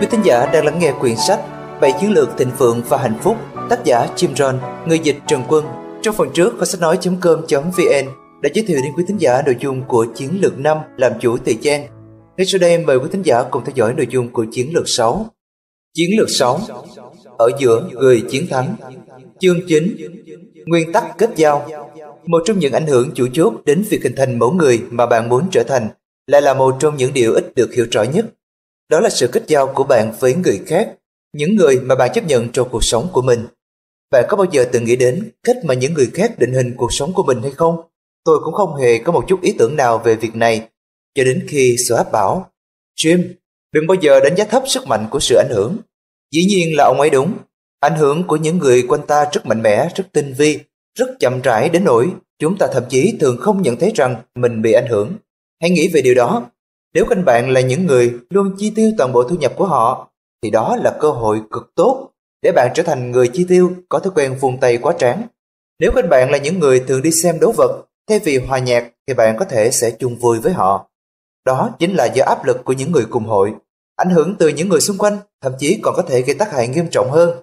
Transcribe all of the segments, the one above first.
Quý thính giả đang lắng nghe quyển sách Bảy chiến lược thịnh vượng và hạnh phúc Tác giả Jim Rohn, người dịch Trần Quân Trong phần trước, khoa sách nói.com.vn đã giới thiệu đến quý thính giả nội dung của chiến lược 5 làm chủ thời gian. Ngay sau đây mời quý thính giả cùng theo dõi nội dung của chiến lược 6. Chiến lược 6 Ở giữa người chiến thắng Chương 9 Nguyên tắc kết giao Một trong những ảnh hưởng chủ chốt đến việc hình thành mẫu người mà bạn muốn trở thành lại là một trong những điều ít được hiểu rõ nhất đó là sự kết giao của bạn với người khác, những người mà bạn chấp nhận trong cuộc sống của mình. Bạn có bao giờ từng nghĩ đến cách mà những người khác định hình cuộc sống của mình hay không? Tôi cũng không hề có một chút ý tưởng nào về việc này, cho đến khi Swap bảo, Jim, đừng bao giờ đánh giá thấp sức mạnh của sự ảnh hưởng. Dĩ nhiên là ông ấy đúng, ảnh hưởng của những người quanh ta rất mạnh mẽ, rất tinh vi, rất chậm rãi đến nỗi chúng ta thậm chí thường không nhận thấy rằng mình bị ảnh hưởng. Hãy nghĩ về điều đó nếu kênh bạn là những người luôn chi tiêu toàn bộ thu nhập của họ, thì đó là cơ hội cực tốt để bạn trở thành người chi tiêu có thói quen vùng tay quá tráng. Nếu kênh bạn là những người thường đi xem đấu vật thay vì hòa nhạc thì bạn có thể sẽ chung vui với họ. Đó chính là do áp lực của những người cùng hội. Ảnh hưởng từ những người xung quanh thậm chí còn có thể gây tác hại nghiêm trọng hơn.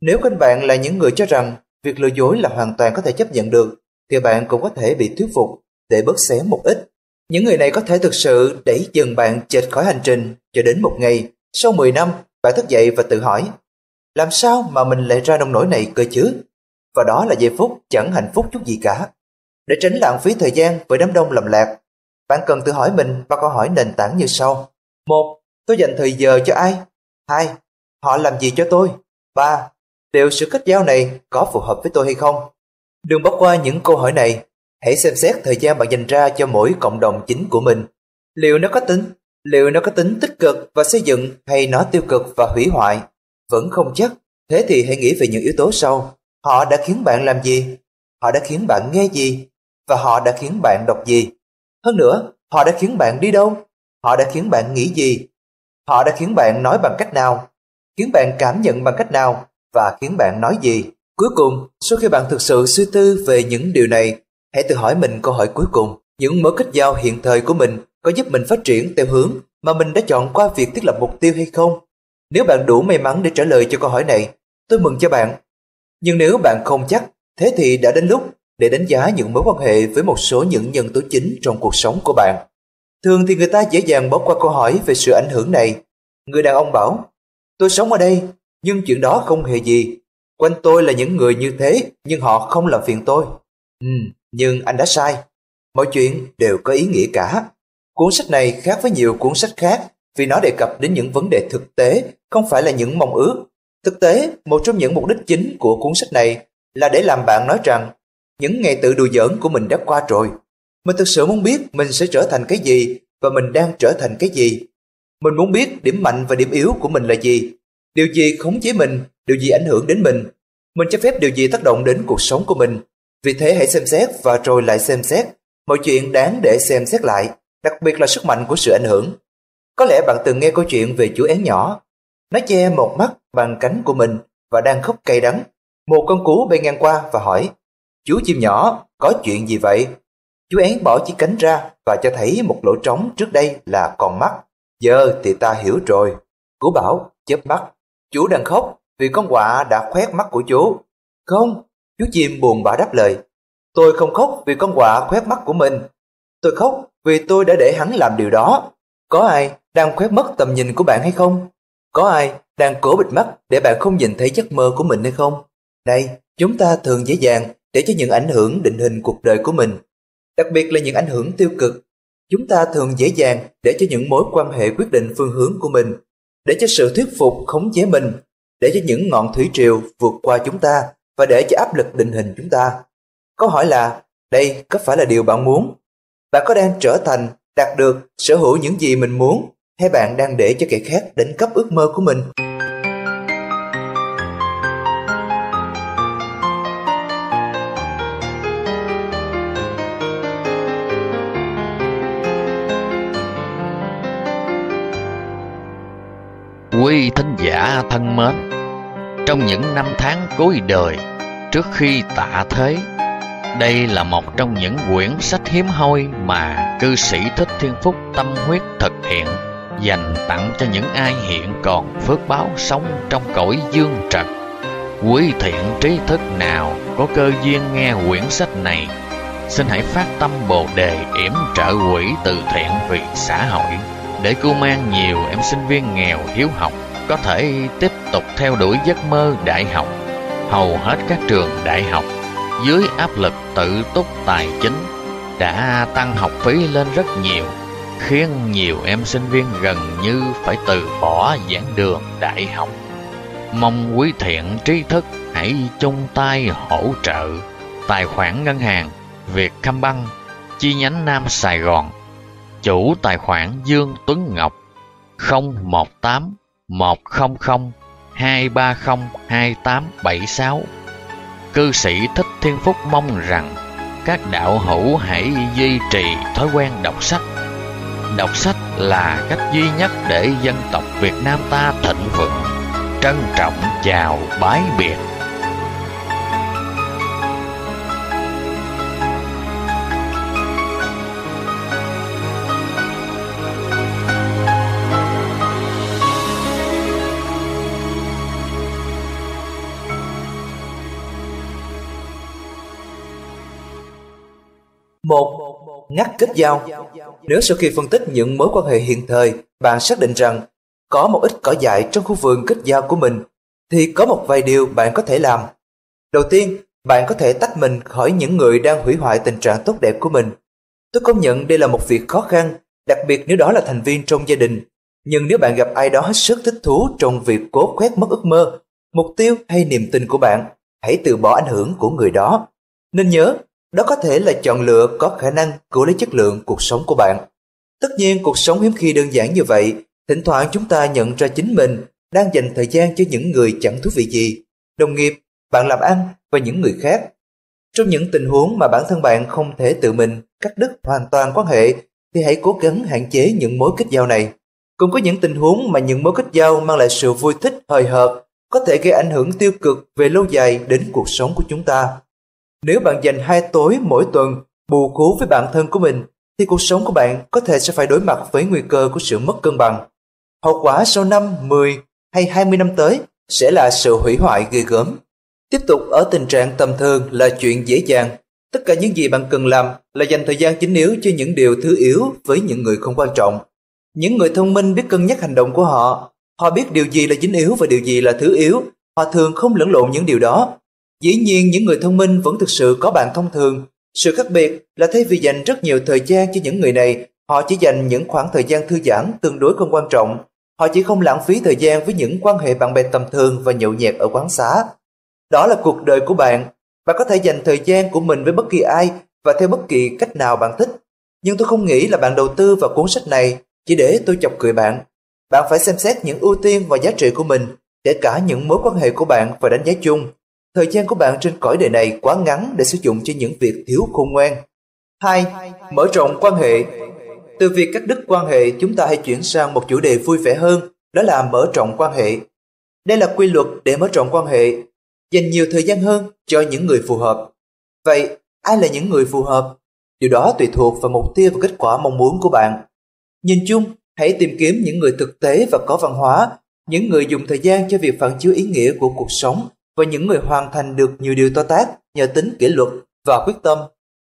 Nếu kênh bạn là những người cho rằng việc lừa dối là hoàn toàn có thể chấp nhận được thì bạn cũng có thể bị thuyết phục để bớt xé một ít. Những người này có thể thực sự đẩy dừng bạn chệch khỏi hành trình cho đến một ngày, sau 10 năm, bạn thức dậy và tự hỏi làm sao mà mình lại ra nông nổi này cơ chứ? Và đó là giây phút chẳng hạnh phúc chút gì cả. Để tránh lãng phí thời gian với đám đông lầm lạc, bạn cần tự hỏi mình ba câu hỏi nền tảng như sau. một Tôi dành thời giờ cho ai? hai Họ làm gì cho tôi? ba Liệu sự kết giao này có phù hợp với tôi hay không? Đừng bỏ qua những câu hỏi này Hãy xem xét thời gian bạn dành ra cho mỗi cộng đồng chính của mình. Liệu nó có tính, liệu nó có tính tích cực và xây dựng hay nó tiêu cực và hủy hoại? Vẫn không chắc. Thế thì hãy nghĩ về những yếu tố sau. Họ đã khiến bạn làm gì? Họ đã khiến bạn nghe gì? Và họ đã khiến bạn đọc gì? Hơn nữa, họ đã khiến bạn đi đâu? Họ đã khiến bạn nghĩ gì? Họ đã khiến bạn nói bằng cách nào? Khiến bạn cảm nhận bằng cách nào? Và khiến bạn nói gì? Cuối cùng, sau khi bạn thực sự suy tư về những điều này Hãy tự hỏi mình câu hỏi cuối cùng, những mối kết giao hiện thời của mình có giúp mình phát triển theo hướng mà mình đã chọn qua việc thiết lập mục tiêu hay không? Nếu bạn đủ may mắn để trả lời cho câu hỏi này, tôi mừng cho bạn. Nhưng nếu bạn không chắc, thế thì đã đến lúc để đánh giá những mối quan hệ với một số những nhân tố chính trong cuộc sống của bạn. Thường thì người ta dễ dàng bỏ qua câu hỏi về sự ảnh hưởng này. Người đàn ông bảo, tôi sống ở đây, nhưng chuyện đó không hề gì. Quanh tôi là những người như thế, nhưng họ không làm phiền tôi. Ừ, nhưng anh đã sai. Mọi chuyện đều có ý nghĩa cả. Cuốn sách này khác với nhiều cuốn sách khác vì nó đề cập đến những vấn đề thực tế, không phải là những mong ước. Thực tế, một trong những mục đích chính của cuốn sách này là để làm bạn nói rằng những ngày tự đùa giỡn của mình đã qua rồi. Mình thực sự muốn biết mình sẽ trở thành cái gì và mình đang trở thành cái gì. Mình muốn biết điểm mạnh và điểm yếu của mình là gì. Điều gì khống chế mình, điều gì ảnh hưởng đến mình. Mình cho phép điều gì tác động đến cuộc sống của mình vì thế hãy xem xét và rồi lại xem xét. Mọi chuyện đáng để xem xét lại, đặc biệt là sức mạnh của sự ảnh hưởng. Có lẽ bạn từng nghe câu chuyện về chú én nhỏ. Nó che một mắt bằng cánh của mình và đang khóc cay đắng. Một con cú bay ngang qua và hỏi, Chú chim nhỏ, có chuyện gì vậy? Chú én bỏ chiếc cánh ra và cho thấy một lỗ trống trước đây là con mắt. Giờ thì ta hiểu rồi. Cú bảo, chớp mắt. Chú đang khóc vì con quạ đã khoét mắt của chú. Không, Chú chim buồn bã đáp lời. Tôi không khóc vì con quạ khoét mắt của mình. Tôi khóc vì tôi đã để hắn làm điều đó. Có ai đang khoét mất tầm nhìn của bạn hay không? Có ai đang cố bịt mắt để bạn không nhìn thấy giấc mơ của mình hay không? Này, chúng ta thường dễ dàng để cho những ảnh hưởng định hình cuộc đời của mình. Đặc biệt là những ảnh hưởng tiêu cực. Chúng ta thường dễ dàng để cho những mối quan hệ quyết định phương hướng của mình, để cho sự thuyết phục khống chế mình, để cho những ngọn thủy triều vượt qua chúng ta và để cho áp lực định hình chúng ta. Câu hỏi là, đây có phải là điều bạn muốn? Bạn có đang trở thành, đạt được, sở hữu những gì mình muốn, hay bạn đang để cho kẻ khác đánh cắp ước mơ của mình? Quý thính giả thân mến, trong những năm tháng cuối đời trước khi tạ thế đây là một trong những quyển sách hiếm hoi mà cư sĩ thích thiên phúc tâm huyết thực hiện dành tặng cho những ai hiện còn phước báo sống trong cõi dương trần. Quý thiện trí thức nào có cơ duyên nghe quyển sách này, xin hãy phát tâm Bồ đề yểm trợ quỹ từ thiện vì xã hội để cứu mang nhiều em sinh viên nghèo hiếu học có thể tiếp tục theo đuổi giấc mơ đại học. Hầu hết các trường đại học dưới áp lực tự túc tài chính đã tăng học phí lên rất nhiều, khiến nhiều em sinh viên gần như phải từ bỏ giảng đường đại học. Mong quý thiện trí thức hãy chung tay hỗ trợ tài khoản ngân hàng Việt Băng chi nhánh Nam Sài Gòn. Chủ tài khoản Dương Tuấn Ngọc 018 100 230 2876. Cư sĩ Thích Thiên Phúc mong rằng các đạo hữu hãy duy trì thói quen đọc sách Đọc sách là cách duy nhất để dân tộc Việt Nam ta thịnh vượng. Trân trọng, chào, bái biệt. Một ngắt kết giao. Nếu sau khi phân tích những mối quan hệ hiện thời, bạn xác định rằng có một ít cỏ dại trong khu vườn kết giao của mình, thì có một vài điều bạn có thể làm. Đầu tiên, bạn có thể tách mình khỏi những người đang hủy hoại tình trạng tốt đẹp của mình. Tôi công nhận đây là một việc khó khăn, đặc biệt nếu đó là thành viên trong gia đình. Nhưng nếu bạn gặp ai đó hết sức thích thú trong việc cố khoét mất ước mơ, mục tiêu hay niềm tin của bạn, hãy từ bỏ ảnh hưởng của người đó. Nên nhớ, đó có thể là chọn lựa có khả năng cứu lấy chất lượng cuộc sống của bạn. Tất nhiên cuộc sống hiếm khi đơn giản như vậy, thỉnh thoảng chúng ta nhận ra chính mình đang dành thời gian cho những người chẳng thú vị gì, đồng nghiệp, bạn làm ăn và những người khác. Trong những tình huống mà bản thân bạn không thể tự mình cắt đứt hoàn toàn quan hệ thì hãy cố gắng hạn chế những mối kết giao này. Cũng có những tình huống mà những mối kết giao mang lại sự vui thích, hời hợt có thể gây ảnh hưởng tiêu cực về lâu dài đến cuộc sống của chúng ta. Nếu bạn dành hai tối mỗi tuần bù cố với bản thân của mình, thì cuộc sống của bạn có thể sẽ phải đối mặt với nguy cơ của sự mất cân bằng. Hậu quả sau 5, 10 hay 20 năm tới sẽ là sự hủy hoại ghê gớm. Tiếp tục ở tình trạng tầm thường là chuyện dễ dàng. Tất cả những gì bạn cần làm là dành thời gian chính yếu cho những điều thứ yếu với những người không quan trọng. Những người thông minh biết cân nhắc hành động của họ. Họ biết điều gì là chính yếu và điều gì là thứ yếu. Họ thường không lẫn lộn những điều đó Dĩ nhiên những người thông minh vẫn thực sự có bạn thông thường. Sự khác biệt là thay vì dành rất nhiều thời gian cho những người này, họ chỉ dành những khoảng thời gian thư giãn tương đối không quan trọng. Họ chỉ không lãng phí thời gian với những quan hệ bạn bè tầm thường và nhậu nhẹt ở quán xá. Đó là cuộc đời của bạn. Bạn có thể dành thời gian của mình với bất kỳ ai và theo bất kỳ cách nào bạn thích. Nhưng tôi không nghĩ là bạn đầu tư vào cuốn sách này chỉ để tôi chọc cười bạn. Bạn phải xem xét những ưu tiên và giá trị của mình, kể cả những mối quan hệ của bạn và đánh giá chung. Thời gian của bạn trên cõi đời này quá ngắn để sử dụng cho những việc thiếu khôn ngoan. 2. Mở rộng quan hệ Từ việc cắt đứt quan hệ, chúng ta hãy chuyển sang một chủ đề vui vẻ hơn, đó là mở rộng quan hệ. Đây là quy luật để mở rộng quan hệ, dành nhiều thời gian hơn cho những người phù hợp. Vậy, ai là những người phù hợp? Điều đó tùy thuộc vào mục tiêu và kết quả mong muốn của bạn. Nhìn chung, hãy tìm kiếm những người thực tế và có văn hóa, những người dùng thời gian cho việc phản chiếu ý nghĩa của cuộc sống và những người hoàn thành được nhiều điều to tát nhờ tính kỷ luật và quyết tâm.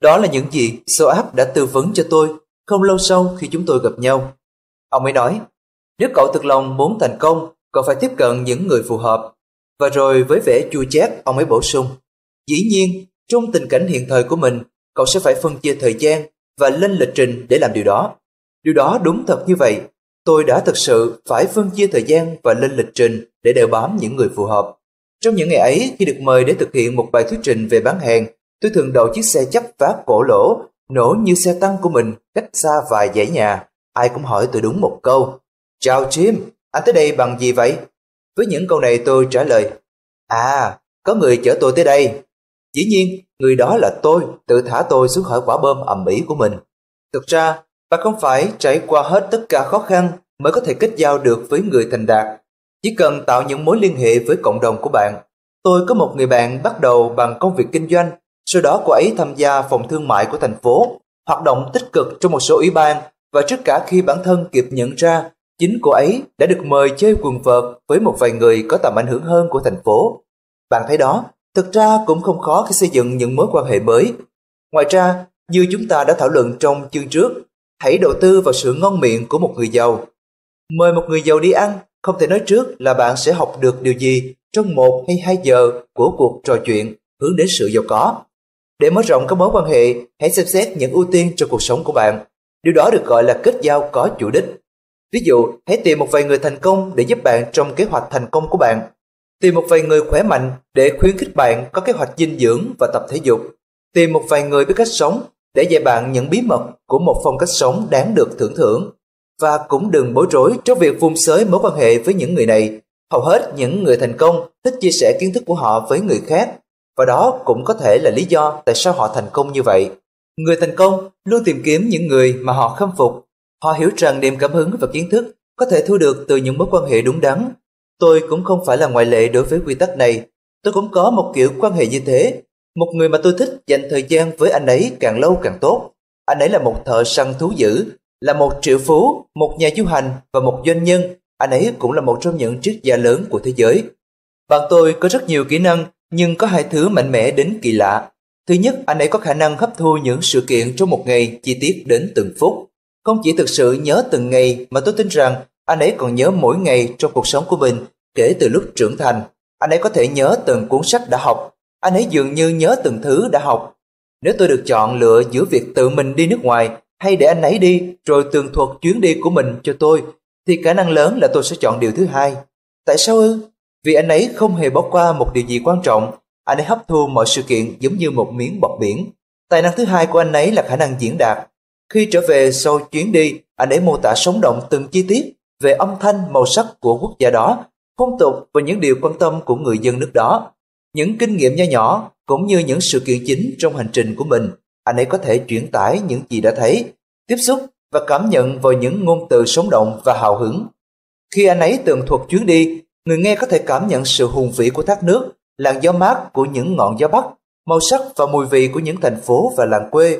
Đó là những gì Soap đã tư vấn cho tôi không lâu sau khi chúng tôi gặp nhau. Ông ấy nói, nếu cậu thực lòng muốn thành công, cậu phải tiếp cận những người phù hợp. Và rồi với vẻ chua chát, ông ấy bổ sung, dĩ nhiên, trong tình cảnh hiện thời của mình, cậu sẽ phải phân chia thời gian và lên lịch trình để làm điều đó. Điều đó đúng thật như vậy. Tôi đã thực sự phải phân chia thời gian và lên lịch trình để đeo bám những người phù hợp. Trong những ngày ấy, khi được mời để thực hiện một bài thuyết trình về bán hàng, tôi thường đậu chiếc xe chấp vá cổ lỗ, nổ như xe tăng của mình, cách xa vài dãy nhà. Ai cũng hỏi tôi đúng một câu. Chào Jim, anh tới đây bằng gì vậy? Với những câu này tôi trả lời, À, có người chở tôi tới đây. Dĩ nhiên, người đó là tôi, tự thả tôi xuống khỏi quả bom ẩm ĩ của mình. Thực ra, bạn không phải trải qua hết tất cả khó khăn mới có thể kết giao được với người thành đạt chỉ cần tạo những mối liên hệ với cộng đồng của bạn. Tôi có một người bạn bắt đầu bằng công việc kinh doanh, sau đó cô ấy tham gia phòng thương mại của thành phố, hoạt động tích cực trong một số ủy ban và trước cả khi bản thân kịp nhận ra Chính cô ấy đã được mời chơi quần vợt với một vài người có tầm ảnh hưởng hơn của thành phố. Bạn thấy đó, thực ra cũng không khó khi xây dựng những mối quan hệ mới. Ngoài ra, như chúng ta đã thảo luận trong chương trước, hãy đầu tư vào sự ngon miệng của một người giàu. Mời một người giàu đi ăn, không thể nói trước là bạn sẽ học được điều gì trong một hay hai giờ của cuộc trò chuyện hướng đến sự giàu có. Để mở rộng các mối quan hệ, hãy xem xét những ưu tiên cho cuộc sống của bạn. Điều đó được gọi là kết giao có chủ đích. Ví dụ, hãy tìm một vài người thành công để giúp bạn trong kế hoạch thành công của bạn. Tìm một vài người khỏe mạnh để khuyến khích bạn có kế hoạch dinh dưỡng và tập thể dục. Tìm một vài người biết cách sống để dạy bạn những bí mật của một phong cách sống đáng được thưởng thưởng. Và cũng đừng bối rối trong việc vung xới mối quan hệ với những người này. Hầu hết những người thành công thích chia sẻ kiến thức của họ với người khác và đó cũng có thể là lý do tại sao họ thành công như vậy. Người thành công luôn tìm kiếm những người mà họ khâm phục. Họ hiểu rằng niềm cảm hứng và kiến thức có thể thu được từ những mối quan hệ đúng đắn. Tôi cũng không phải là ngoại lệ đối với quy tắc này. Tôi cũng có một kiểu quan hệ như thế. Một người mà tôi thích dành thời gian với anh ấy càng lâu càng tốt. Anh ấy là một thợ săn thú dữ, là một triệu phú, một nhà du hành và một doanh nhân. Anh ấy cũng là một trong những triết gia lớn của thế giới. Bạn tôi có rất nhiều kỹ năng nhưng có hai thứ mạnh mẽ đến kỳ lạ. Thứ nhất, anh ấy có khả năng hấp thu những sự kiện trong một ngày chi tiết đến từng phút. Không chỉ thực sự nhớ từng ngày mà tôi tin rằng anh ấy còn nhớ mỗi ngày trong cuộc sống của mình kể từ lúc trưởng thành. Anh ấy có thể nhớ từng cuốn sách đã học. Anh ấy dường như nhớ từng thứ đã học. Nếu tôi được chọn lựa giữa việc tự mình đi nước ngoài hay để anh ấy đi rồi tường thuật chuyến đi của mình cho tôi, thì khả năng lớn là tôi sẽ chọn điều thứ hai. Tại sao ư? Vì anh ấy không hề bỏ qua một điều gì quan trọng, anh ấy hấp thu mọi sự kiện giống như một miếng bọt biển. Tài năng thứ hai của anh ấy là khả năng diễn đạt. Khi trở về sau chuyến đi, anh ấy mô tả sống động từng chi tiết về âm thanh, màu sắc của quốc gia đó, phong tục và những điều quan tâm của người dân nước đó. Những kinh nghiệm nho nhỏ cũng như những sự kiện chính trong hành trình của mình, anh ấy có thể chuyển tải những gì đã thấy, tiếp xúc và cảm nhận vào những ngôn từ sống động và hào hứng. Khi anh ấy tường thuật chuyến đi, Người nghe có thể cảm nhận sự hùng vĩ của thác nước, làn gió mát của những ngọn gió bắc, màu sắc và mùi vị của những thành phố và làng quê.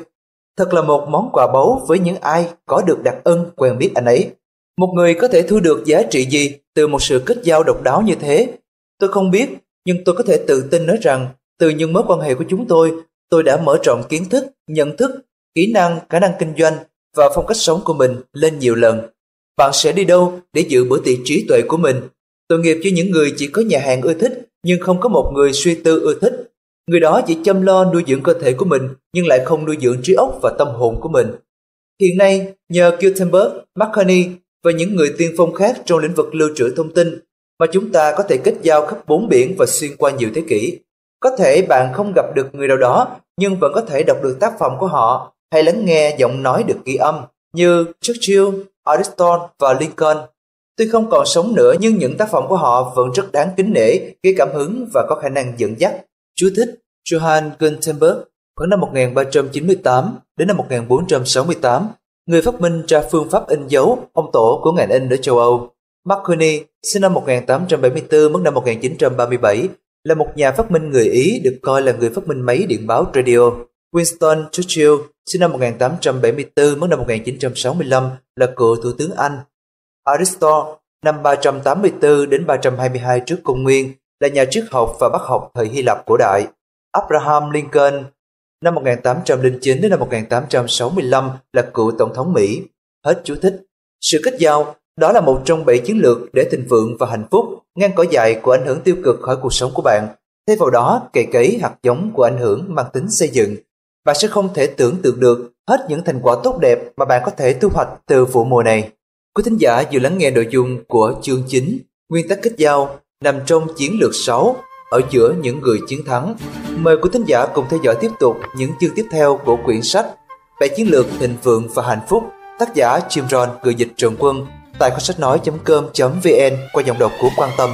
Thật là một món quà báu với những ai có được đặc ân quen biết anh ấy. Một người có thể thu được giá trị gì từ một sự kết giao độc đáo như thế? Tôi không biết, nhưng tôi có thể tự tin nói rằng từ những mối quan hệ của chúng tôi, tôi đã mở rộng kiến thức, nhận thức, kỹ năng, khả năng kinh doanh và phong cách sống của mình lên nhiều lần. Bạn sẽ đi đâu để giữ bữa tiệc trí tuệ của mình Tội nghiệp cho những người chỉ có nhà hàng ưa thích nhưng không có một người suy tư ưa thích. Người đó chỉ chăm lo nuôi dưỡng cơ thể của mình nhưng lại không nuôi dưỡng trí óc và tâm hồn của mình. Hiện nay, nhờ Gutenberg, McCartney và những người tiên phong khác trong lĩnh vực lưu trữ thông tin mà chúng ta có thể kết giao khắp bốn biển và xuyên qua nhiều thế kỷ. Có thể bạn không gặp được người nào đó nhưng vẫn có thể đọc được tác phẩm của họ hay lắng nghe giọng nói được ghi âm như Churchill, Aristotle và Lincoln Tuy không còn sống nữa nhưng những tác phẩm của họ vẫn rất đáng kính nể, gây cảm hứng và có khả năng dẫn dắt. Chú thích Johann Gutenberg khoảng năm 1398 đến năm 1468, người phát minh ra phương pháp in dấu, ông tổ của ngành in ở châu Âu. Marconi, sinh năm 1874 mất năm 1937, là một nhà phát minh người Ý được coi là người phát minh máy điện báo radio. Winston Churchill, sinh năm 1874 mất năm 1965, là cựu thủ tướng Anh, Aristotle năm 384 đến 322 trước công nguyên là nhà triết học và bác học thời Hy Lạp cổ đại. Abraham Lincoln năm 1809 đến năm 1865 là cựu tổng thống Mỹ. Hết chú thích. Sự kết giao đó là một trong bảy chiến lược để thịnh vượng và hạnh phúc ngăn cỏ dại của ảnh hưởng tiêu cực khỏi cuộc sống của bạn. Thay vào đó, cày cấy hạt giống của ảnh hưởng mang tính xây dựng. Bạn sẽ không thể tưởng tượng được hết những thành quả tốt đẹp mà bạn có thể thu hoạch từ vụ mùa này. Quý thính giả vừa lắng nghe nội dung của chương 9 Nguyên tắc kết giao nằm trong chiến lược 6 ở giữa những người chiến thắng. Mời quý thính giả cùng theo dõi tiếp tục những chương tiếp theo của quyển sách Bảy chiến lược thịnh vượng và hạnh phúc tác giả Jim Ron người dịch Trần Quân tại kho sách nói.com.vn qua giọng đọc của Quan Tâm.